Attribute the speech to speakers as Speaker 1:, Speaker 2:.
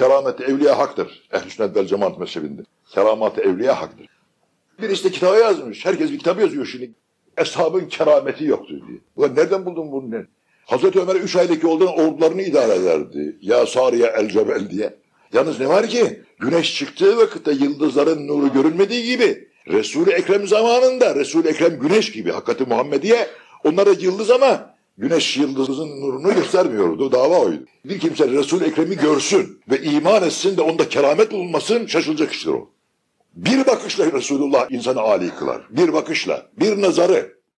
Speaker 1: keramet evliya haktır. Ehl-i sünnet vel cemaat mezhebinde. keramat evliya haktır. Birisi de kitaba yazmış. Herkes bir kitap yazıyor şimdi. Eshabın kerameti yoktu diye. Ulan nereden buldun bunu? Hazreti Ömer üç aylık yoldan ordularını idare ederdi. Ya Sariye el Cebel diye. Yalnız ne var ki? Güneş çıktığı vakitte yıldızların nuru görünmediği gibi Resul-i Ekrem zamanında Resul-i Ekrem güneş gibi hakikati Muhammediye onlara yıldız ama güneş yıldızın nurunu göstermiyordu. Dava oydu. Bir kimse Resul-i Ekrem'i görsün ve iman etsin de onda keramet bulunmasın şaşılacak iştir o. Bir bakışla Resulullah insanı âli kılar. Bir bakışla, bir nazarı.